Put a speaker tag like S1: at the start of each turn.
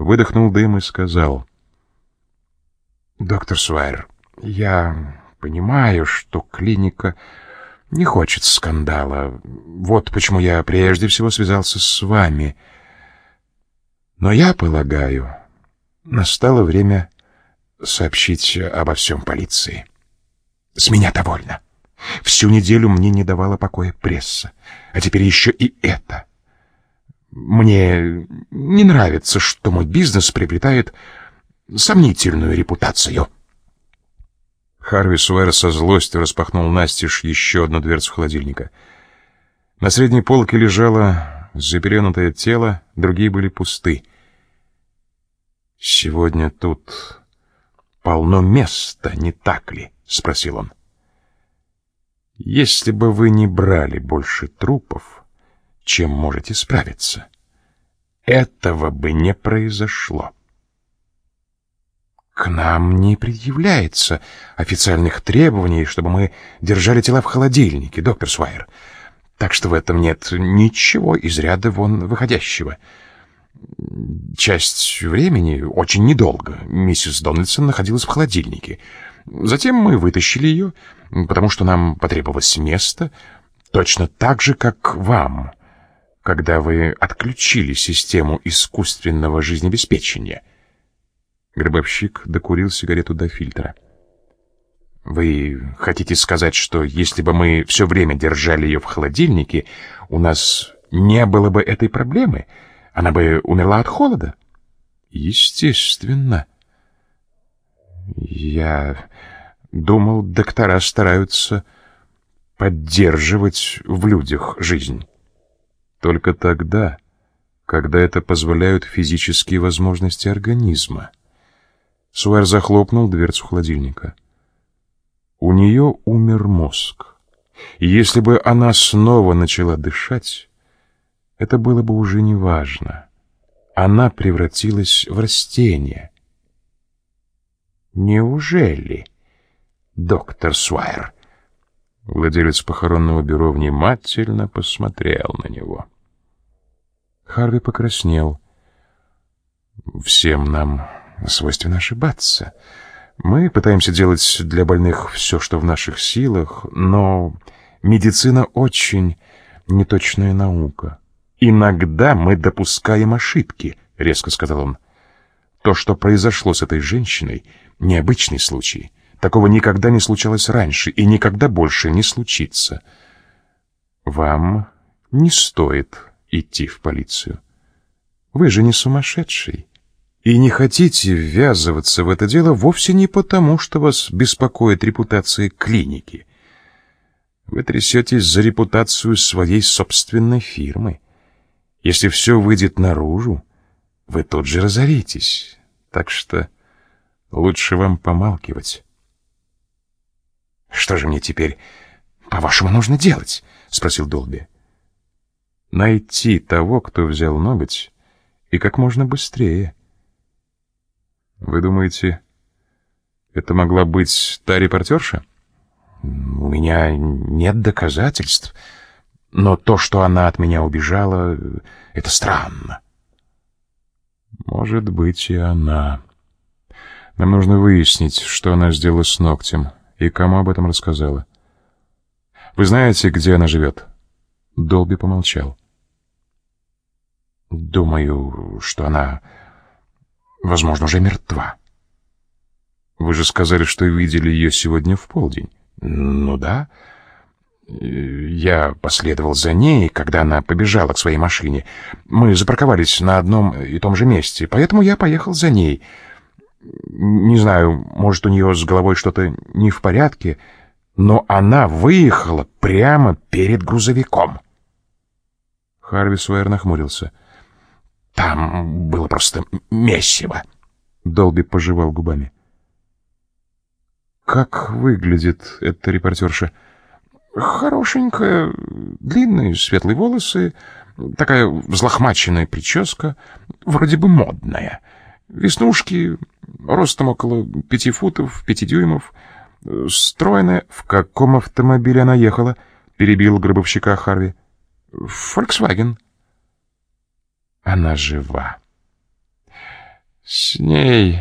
S1: выдохнул дым и сказал. «Доктор Суайер, я понимаю, что клиника не хочет скандала. Вот почему я прежде всего связался с вами. Но я полагаю, настало время сообщить обо всем полиции. С меня довольно. Всю неделю мне не давала покоя пресса, а теперь еще и это. Мне не нравится, что мой бизнес приобретает сомнительную репутацию. Харви Суэр со злостью распахнул настежь еще одну дверцу холодильника. На средней полке лежало заперенутое тело, другие были пусты. «Сегодня тут полно места, не так ли?» — спросил он. «Если бы вы не брали больше трупов, чем можете справиться, этого бы не произошло». К нам не предъявляется официальных требований, чтобы мы держали тела в холодильнике, доктор Свайер. Так что в этом нет ничего из ряда вон выходящего. Часть времени, очень недолго, миссис Дональдсон находилась в холодильнике. Затем мы вытащили ее, потому что нам потребовалось место, точно так же, как вам, когда вы отключили систему искусственного жизнеобеспечения. Гробовщик докурил сигарету до фильтра. «Вы хотите сказать, что если бы мы все время держали ее в холодильнике, у нас не было бы этой проблемы? Она бы умерла от холода?» «Естественно». «Я думал, доктора стараются поддерживать в людях жизнь. Только тогда, когда это позволяют физические возможности организма». Суэр захлопнул дверцу холодильника. У нее умер мозг. И если бы она снова начала дышать, это было бы уже не важно. Она превратилась в растение. Неужели, доктор Суайер? Владелец похоронного бюро внимательно посмотрел на него. Харви покраснел. Всем нам свойственно ошибаться. Мы пытаемся делать для больных все, что в наших силах, но медицина очень неточная наука. Иногда мы допускаем ошибки, резко сказал он. То, что произошло с этой женщиной, необычный случай. Такого никогда не случалось раньше и никогда больше не случится. Вам не стоит идти в полицию. Вы же не сумасшедший. И не хотите ввязываться в это дело вовсе не потому, что вас беспокоит репутация клиники. Вы трясетесь за репутацию своей собственной фирмы. Если все выйдет наружу, вы тут же разоритесь. Так что лучше вам помалкивать. «Что же мне теперь, по-вашему, нужно делать?» — спросил Долби. «Найти того, кто взял ноготь, и как можно быстрее». Вы думаете, это могла быть та репортерша? У меня нет доказательств, но то, что она от меня убежала, это странно. Может быть, и она. Нам нужно выяснить, что она сделала с ногтем и кому об этом рассказала. Вы знаете, где она живет? Долби помолчал. Думаю, что она Возможно, уже мертва. Вы же сказали, что видели ее сегодня в полдень. Ну да. Я последовал за ней, когда она побежала к своей машине. Мы запарковались на одном и том же месте, поэтому я поехал за ней. Не знаю, может, у нее с головой что-то не в порядке, но она выехала прямо перед грузовиком. Харви Суэр нахмурился. Там было просто месиво. Долби пожевал губами. Как выглядит эта репортерша? Хорошенькая, длинные светлые волосы, такая взлохмаченная прическа, вроде бы модная. Веснушки, ростом около пяти футов, пяти дюймов, стройная. В каком автомобиле она ехала? Перебил гробовщика Харви. «Фольксваген». Она жива. С ней